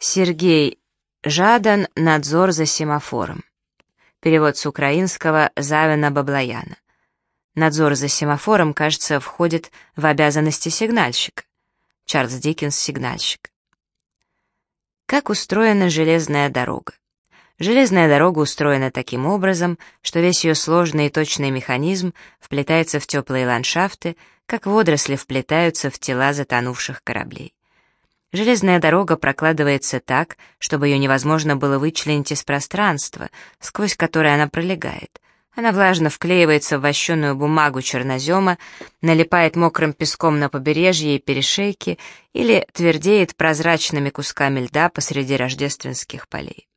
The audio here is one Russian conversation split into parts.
Сергей Жадан «Надзор за семафором». Перевод с украинского Завина Баблояна. Надзор за семафором, кажется, входит в обязанности сигнальщика. Чарльз Диккенс «Сигнальщик». Как устроена железная дорога? Железная дорога устроена таким образом, что весь ее сложный и точный механизм вплетается в теплые ландшафты, как водоросли вплетаются в тела затонувших кораблей. Железная дорога прокладывается так, чтобы ее невозможно было вычленить из пространства, сквозь которое она пролегает. Она влажно вклеивается в вощеную бумагу чернозема, налипает мокрым песком на побережье и перешейки или твердеет прозрачными кусками льда посреди рождественских полей.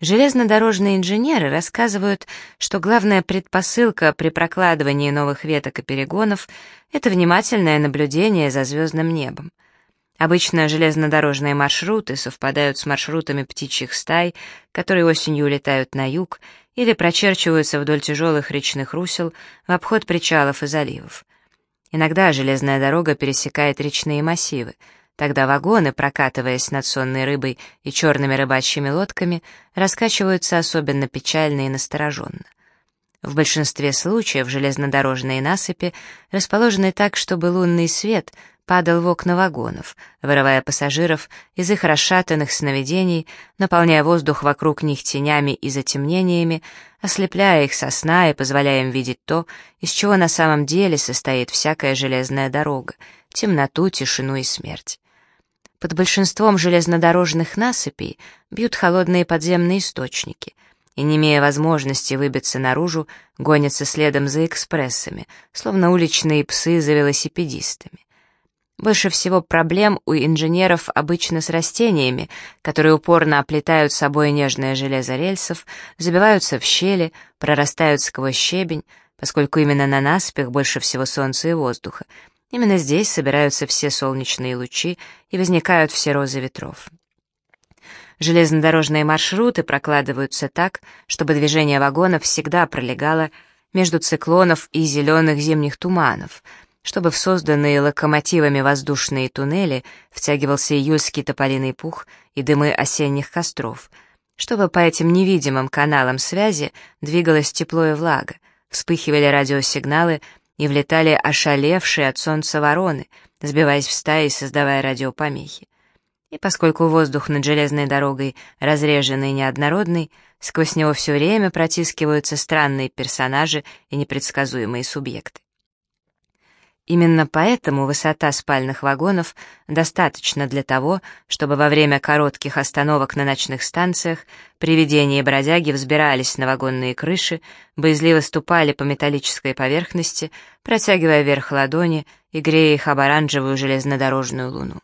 Железнодорожные инженеры рассказывают, что главная предпосылка при прокладывании новых веток и перегонов — это внимательное наблюдение за звездным небом. Обычно железнодорожные маршруты совпадают с маршрутами птичьих стай, которые осенью улетают на юг или прочерчиваются вдоль тяжелых речных русел в обход причалов и заливов. Иногда железная дорога пересекает речные массивы — Тогда вагоны, прокатываясь над сонной рыбой и черными рыбачьими лодками, раскачиваются особенно печально и настороженно. В большинстве случаев железнодорожные насыпи расположены так, чтобы лунный свет падал в окна вагонов, вырывая пассажиров из их расшатанных сновидений, наполняя воздух вокруг них тенями и затемнениями, ослепляя их со сна и позволяя им видеть то, из чего на самом деле состоит всякая железная дорога — темноту, тишину и смерть. Под большинством железнодорожных насыпей бьют холодные подземные источники, и, не имея возможности выбиться наружу, гонятся следом за экспрессами, словно уличные псы за велосипедистами. Больше всего проблем у инженеров обычно с растениями, которые упорно оплетают собой нежное железо рельсов, забиваются в щели, прорастают сквозь щебень, поскольку именно на насыпях больше всего солнца и воздуха, Именно здесь собираются все солнечные лучи и возникают все розы ветров. Железнодорожные маршруты прокладываются так, чтобы движение вагонов всегда пролегало между циклонов и зеленых зимних туманов, чтобы в созданные локомотивами воздушные туннели втягивался июльский тополиный пух и дымы осенних костров, чтобы по этим невидимым каналам связи двигалось тепло и влага, вспыхивали радиосигналы и влетали ошалевшие от солнца вороны, сбиваясь в стаи и создавая радиопомехи. И поскольку воздух над железной дорогой разреженный и неоднородный, сквозь него все время протискиваются странные персонажи и непредсказуемые субъекты. Именно поэтому высота спальных вагонов достаточно для того, чтобы во время коротких остановок на ночных станциях привидения и бродяги взбирались на вагонные крыши, боязливо ступали по металлической поверхности, протягивая вверх ладони и грея их об оранжевую железнодорожную луну.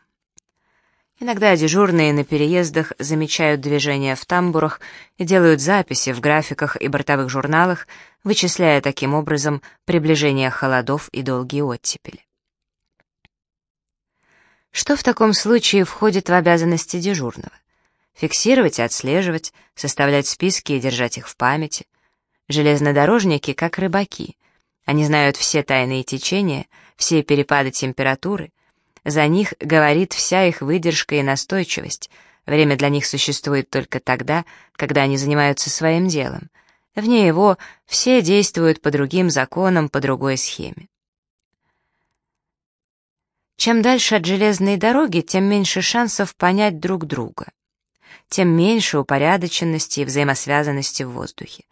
Иногда дежурные на переездах замечают движения в тамбурах и делают записи в графиках и бортовых журналах, вычисляя таким образом приближение холодов и долгие оттепели. Что в таком случае входит в обязанности дежурного? Фиксировать и отслеживать, составлять списки и держать их в памяти. Железнодорожники как рыбаки. Они знают все тайные течения, все перепады температуры, за них говорит вся их выдержка и настойчивость. Время для них существует только тогда, когда они занимаются своим делом. Вне его все действуют по другим законам, по другой схеме. Чем дальше от железной дороги, тем меньше шансов понять друг друга. Тем меньше упорядоченности и взаимосвязанности в воздухе.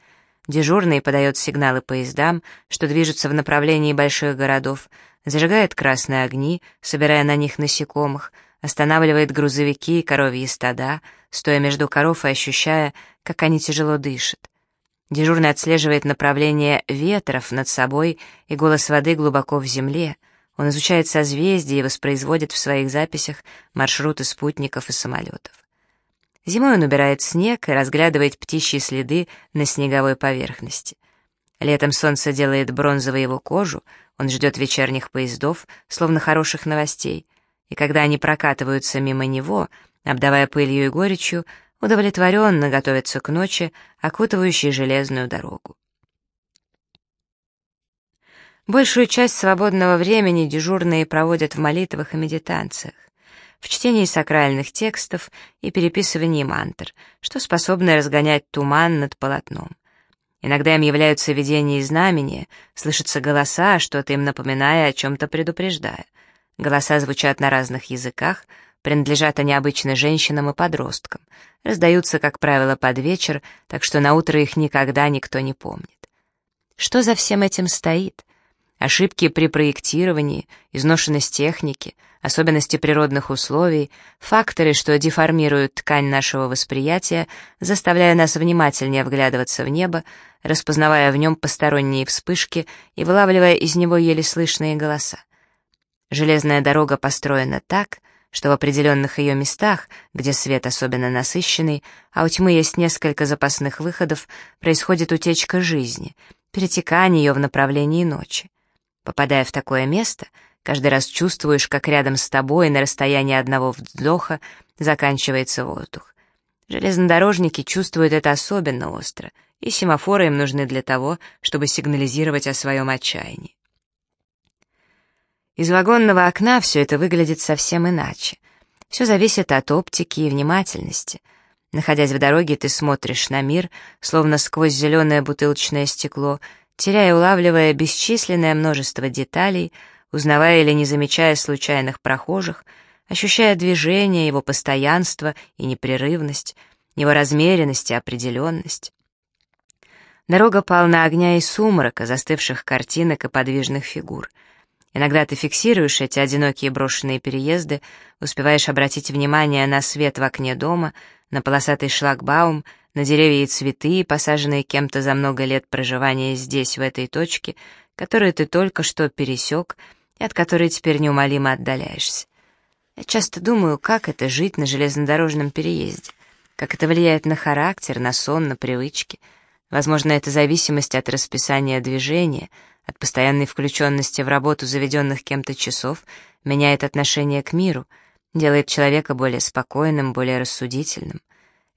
Дежурный подает сигналы поездам, что движутся в направлении больших городов, зажигает красные огни, собирая на них насекомых, останавливает грузовики и коровьи стада, стоя между коров и ощущая, как они тяжело дышат. Дежурный отслеживает направление ветров над собой и голос воды глубоко в земле. Он изучает созвездия и воспроизводит в своих записях маршруты спутников и самолетов. Зимой он убирает снег и разглядывает птичьи следы на снеговой поверхности. Летом солнце делает бронзовой его кожу, он ждет вечерних поездов, словно хороших новостей, и когда они прокатываются мимо него, обдавая пылью и горечью, удовлетворенно готовится к ночи, окутывающей железную дорогу. Большую часть свободного времени дежурные проводят в молитвах и медитациях. в чтении сакральных текстов и переписывании мантр, что способно разгонять туман над полотном. Иногда им являются видения и знамения, слышатся голоса, что-то им напоминая, о чем-то предупреждая. Голоса звучат на разных языках, принадлежат они обычно женщинам и подросткам, раздаются, как правило, под вечер, так что на утро их никогда никто не помнит. Что за всем этим стоит? Ошибки при проектировании, изношенность техники, особенности природных условий, факторы, что деформируют ткань нашего восприятия, заставляя нас внимательнее вглядываться в небо, распознавая в нем посторонние вспышки и вылавливая из него еле слышные голоса. Железная дорога построена так, что в определенных ее местах, где свет особенно насыщенный, а у тьмы есть несколько запасных выходов, происходит утечка жизни, перетекание ее в направлении ночи. Попадая в такое место, каждый раз чувствуешь, как рядом с тобой на расстоянии одного вздоха заканчивается воздух. Железнодорожники чувствуют это особенно остро, и семафоры им нужны для того, чтобы сигнализировать о своем отчаянии. Из вагонного окна все это выглядит совсем иначе. Все зависит от оптики и внимательности. Находясь в дороге, ты смотришь на мир, словно сквозь зеленое бутылочное стекло, теряя улавливая бесчисленное множество деталей, узнавая или не замечая случайных прохожих, ощущая движение, его постоянство и непрерывность, его размеренность и определенность. Дорога полна огня и сумрака, застывших картинок и подвижных фигур. Иногда ты фиксируешь эти одинокие брошенные переезды, успеваешь обратить внимание на свет в окне дома, на полосатый шлагбаум, на деревья и цветы, посаженные кем-то за много лет проживания здесь, в этой точке, которую ты только что пересек и от которой теперь неумолимо отдаляешься. Я часто думаю, как это жить на железнодорожном переезде, как это влияет на характер, на сон, на привычки. Возможно, это зависимость от расписания движения, от постоянной включенности в работу заведенных кем-то часов, меняет отношение к миру, делает человека более спокойным, более рассудительным.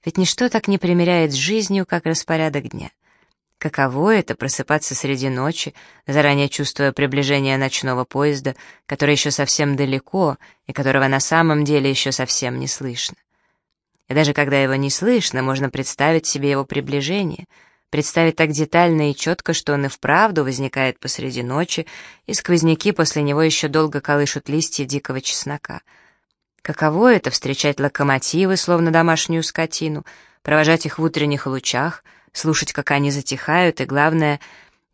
Ведь ничто так не примиряет с жизнью, как распорядок дня. Каково это — просыпаться среди ночи, заранее чувствуя приближение ночного поезда, который еще совсем далеко и которого на самом деле еще совсем не слышно. И даже когда его не слышно, можно представить себе его приближение, представить так детально и четко, что он и вправду возникает посреди ночи, и сквозняки после него еще долго колышут листья дикого чеснока — Каково это — встречать локомотивы, словно домашнюю скотину, провожать их в утренних лучах, слушать, как они затихают, и, главное,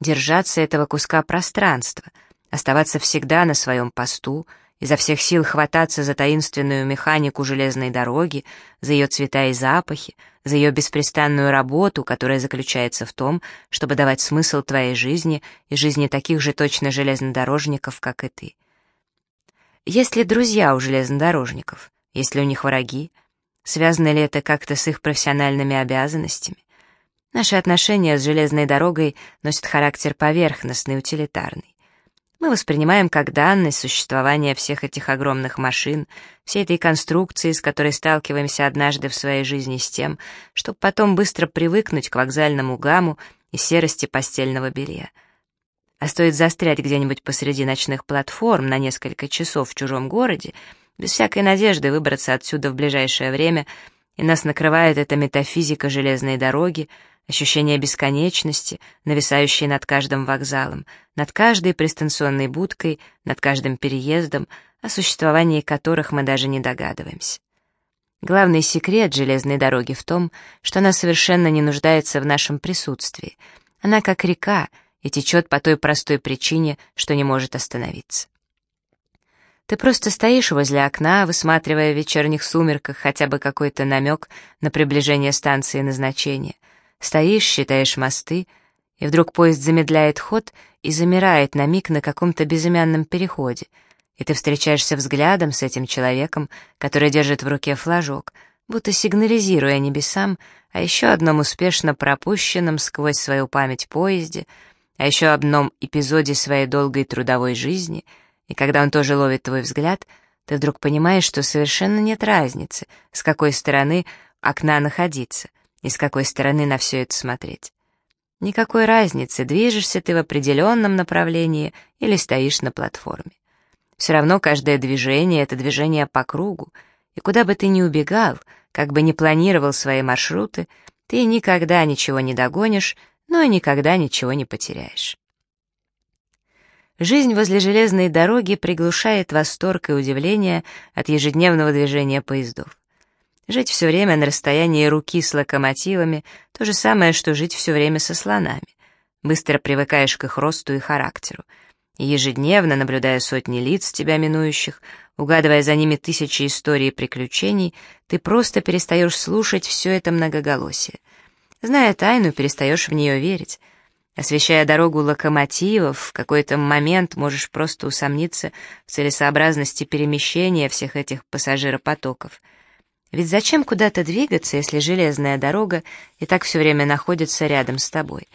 держаться этого куска пространства, оставаться всегда на своем посту, изо всех сил хвататься за таинственную механику железной дороги, за ее цвета и запахи, за ее беспрестанную работу, которая заключается в том, чтобы давать смысл твоей жизни и жизни таких же точно железнодорожников, как и ты. Есть ли друзья у железнодорожников? Есть ли у них враги? Связано ли это как-то с их профессиональными обязанностями? Наши отношения с железной дорогой носят характер поверхностный, утилитарный. Мы воспринимаем как данность существование всех этих огромных машин, всей этой конструкции, с которой сталкиваемся однажды в своей жизни с тем, чтобы потом быстро привыкнуть к вокзальному гамму и серости постельного белья — а стоит застрять где-нибудь посреди ночных платформ на несколько часов в чужом городе, без всякой надежды выбраться отсюда в ближайшее время, и нас накрывает эта метафизика железной дороги, ощущение бесконечности, нависающее над каждым вокзалом, над каждой пристанционной будкой, над каждым переездом, о существовании которых мы даже не догадываемся. Главный секрет железной дороги в том, что она совершенно не нуждается в нашем присутствии. Она как река — и течет по той простой причине, что не может остановиться. Ты просто стоишь возле окна, высматривая в вечерних сумерках хотя бы какой-то намек на приближение станции назначения. Стоишь, считаешь мосты, и вдруг поезд замедляет ход и замирает на миг на каком-то безымянном переходе, и ты встречаешься взглядом с этим человеком, который держит в руке флажок, будто сигнализируя небесам о еще одном успешно пропущенном сквозь свою память поезде — а еще одном эпизоде своей долгой трудовой жизни, и когда он тоже ловит твой взгляд, ты вдруг понимаешь, что совершенно нет разницы, с какой стороны окна находиться и с какой стороны на все это смотреть. Никакой разницы, движешься ты в определенном направлении или стоишь на платформе. Все равно каждое движение — это движение по кругу, и куда бы ты ни убегал, как бы ни планировал свои маршруты, ты никогда ничего не догонишь, но и никогда ничего не потеряешь. Жизнь возле железной дороги приглушает восторг и удивление от ежедневного движения поездов. Жить все время на расстоянии руки с локомотивами — то же самое, что жить все время со слонами. Быстро привыкаешь к их росту и характеру. И ежедневно, наблюдая сотни лиц тебя минующих, угадывая за ними тысячи историй и приключений, ты просто перестаешь слушать все это многоголосие. Зная тайну, перестаешь в нее верить. Освещая дорогу локомотивов, в какой-то момент можешь просто усомниться в целесообразности перемещения всех этих пассажиропотоков. Ведь зачем куда-то двигаться, если железная дорога и так все время находится рядом с тобой?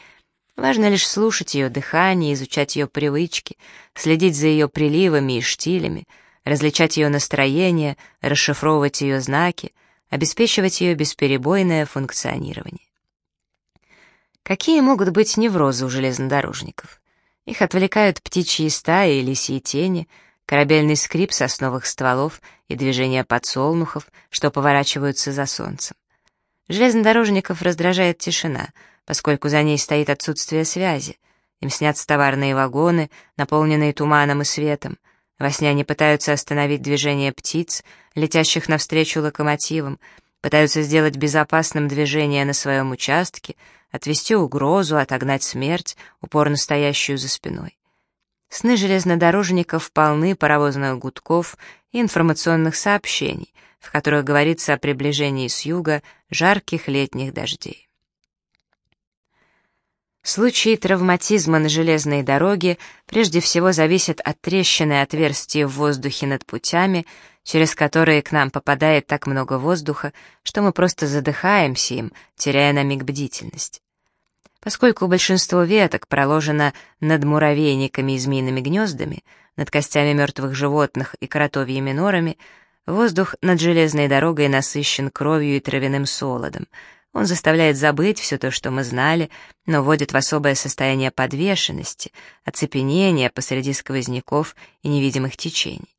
Важно лишь слушать ее дыхание, изучать ее привычки, следить за ее приливами и штилями, различать ее настроение, расшифровывать ее знаки, обеспечивать ее бесперебойное функционирование. Какие могут быть неврозы у железнодорожников? Их отвлекают птичьи стаи и лисьи тени, корабельный скрип сосновых стволов и движение подсолнухов, что поворачиваются за солнцем. Железнодорожников раздражает тишина, поскольку за ней стоит отсутствие связи. Им снятся товарные вагоны, наполненные туманом и светом. Во сне они пытаются остановить движение птиц, летящих навстречу локомотивам, пытаются сделать безопасным движение на своем участке, отвести угрозу, отогнать смерть, упорно стоящую за спиной. Сны железнодорожников полны паровозных гудков и информационных сообщений, в которых говорится о приближении с юга жарких летних дождей. Случаи травматизма на железной дороге прежде всего зависят от трещины отверстий в воздухе над путями, через которые к нам попадает так много воздуха, что мы просто задыхаемся им, теряя на миг бдительность. Поскольку большинство веток проложено над муравейниками и змеиными гнездами, над костями мертвых животных и кротовьими норами, воздух над железной дорогой насыщен кровью и травяным солодом. Он заставляет забыть все то, что мы знали, но вводит в особое состояние подвешенности, оцепенения посреди сквозняков и невидимых течений.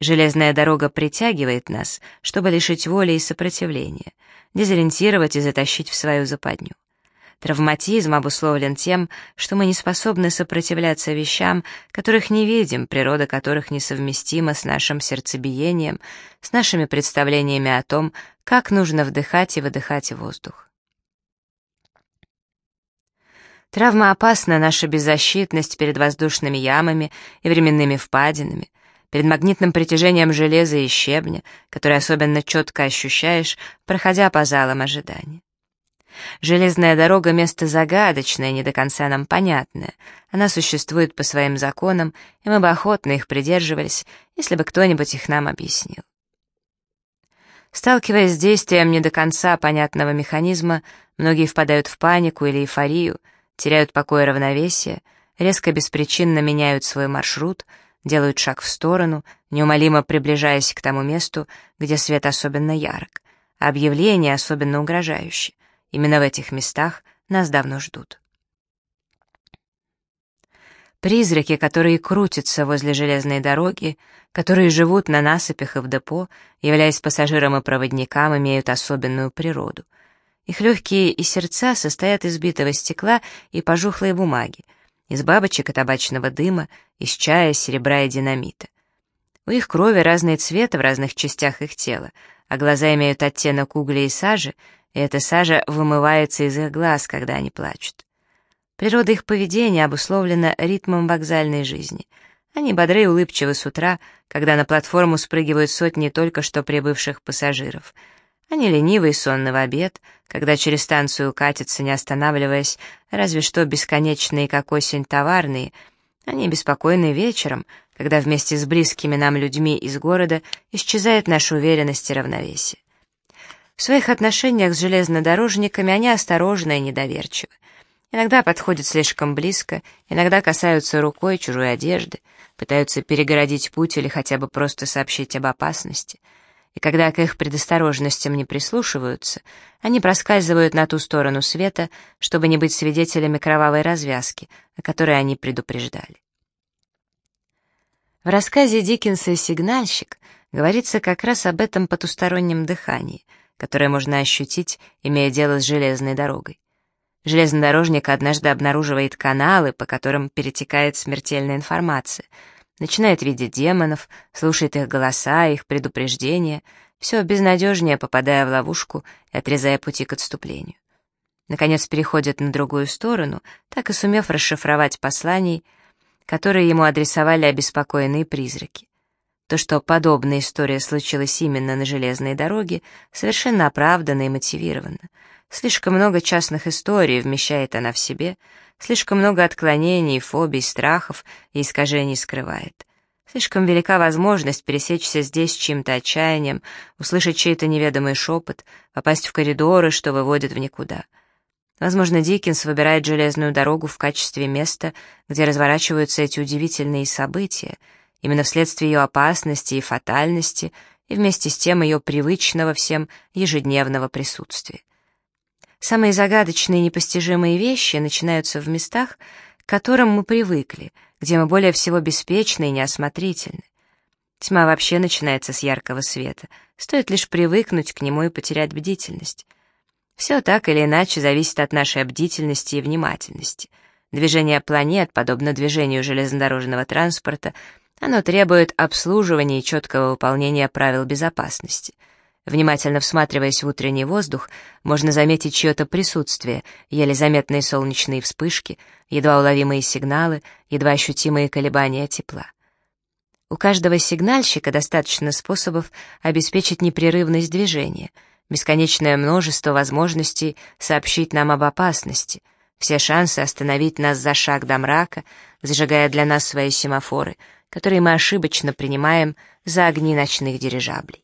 Железная дорога притягивает нас, чтобы лишить воли и сопротивления, дезориентировать и затащить в свою западню. Травматизм обусловлен тем, что мы не способны сопротивляться вещам, которых не видим, природа которых несовместима с нашим сердцебиением, с нашими представлениями о том, как нужно вдыхать и выдыхать воздух. Травма опасна наша беззащитность перед воздушными ямами и временными впадинами, перед магнитным притяжением железа и щебня, который особенно четко ощущаешь, проходя по залам ожидания. Железная дорога — место загадочное, не до конца нам понятное. Она существует по своим законам, и мы бы охотно их придерживались, если бы кто-нибудь их нам объяснил. Сталкиваясь с действием не до конца понятного механизма, многие впадают в панику или эйфорию, теряют покой и равновесие, резко беспричинно меняют свой маршрут, делают шаг в сторону, неумолимо приближаясь к тому месту, где свет особенно ярок, а объявление особенно угрожающее. Именно в этих местах нас давно ждут. Призраки, которые крутятся возле железной дороги, которые живут на насыпях и в депо, являясь пассажиром и проводникам, имеют особенную природу. Их легкие и сердца состоят из битого стекла и пожухлой бумаги, из бабочек и табачного дыма, из чая, серебра и динамита. У их крови разные цветы в разных частях их тела, а глаза имеют оттенок угля и сажи, и эта сажа вымывается из их глаз, когда они плачут. Природа их поведения обусловлена ритмом вокзальной жизни. Они бодры и улыбчивы с утра, когда на платформу спрыгивают сотни только что прибывших пассажиров. Они ленивы и сонны в обед, когда через станцию катятся, не останавливаясь, разве что бесконечные, как осень, товарные. Они беспокойны вечером, когда вместе с близкими нам людьми из города исчезает наша уверенность и равновесие. В своих отношениях с железнодорожниками они осторожны и недоверчивы. Иногда подходят слишком близко, иногда касаются рукой чужой одежды, пытаются перегородить путь или хотя бы просто сообщить об опасности. И когда к их предосторожностям не прислушиваются, они проскальзывают на ту сторону света, чтобы не быть свидетелями кровавой развязки, о которой они предупреждали. В рассказе Диккенса «Сигнальщик» говорится как раз об этом потустороннем дыхании, которое можно ощутить, имея дело с железной дорогой. Железнодорожник однажды обнаруживает каналы, по которым перетекает смертельная информация, начинает видеть демонов, слушает их голоса, их предупреждения, все безнадежнее попадая в ловушку и отрезая пути к отступлению. Наконец переходит на другую сторону, так и сумев расшифровать посланий, которые ему адресовали обеспокоенные призраки. То, что подобная история случилась именно на железной дороге, совершенно оправданно и мотивировано. Слишком много частных историй вмещает она в себе, слишком много отклонений, фобий, страхов и искажений скрывает. Слишком велика возможность пересечься здесь чьим-то отчаянием, услышать чей-то неведомый шепот, попасть в коридоры, что выводят в никуда. Возможно, Диккенс выбирает железную дорогу в качестве места, где разворачиваются эти удивительные события — именно вследствие ее опасности и фатальности, и вместе с тем ее привычного всем ежедневного присутствия. Самые загадочные и непостижимые вещи начинаются в местах, к которым мы привыкли, где мы более всего беспечны и неосмотрительны. Тьма вообще начинается с яркого света, стоит лишь привыкнуть к нему и потерять бдительность. Все так или иначе зависит от нашей бдительности и внимательности. Движение планет, подобно движению железнодорожного транспорта, оно требует обслуживания и четкого выполнения правил безопасности. Внимательно всматриваясь в утренний воздух, можно заметить чье-то присутствие, еле заметные солнечные вспышки, едва уловимые сигналы, едва ощутимые колебания тепла. У каждого сигнальщика достаточно способов обеспечить непрерывность движения, бесконечное множество возможностей сообщить нам об опасности, все шансы остановить нас за шаг до мрака, зажигая для нас свои семафоры — которые мы ошибочно принимаем за огни ночных дирижаблей.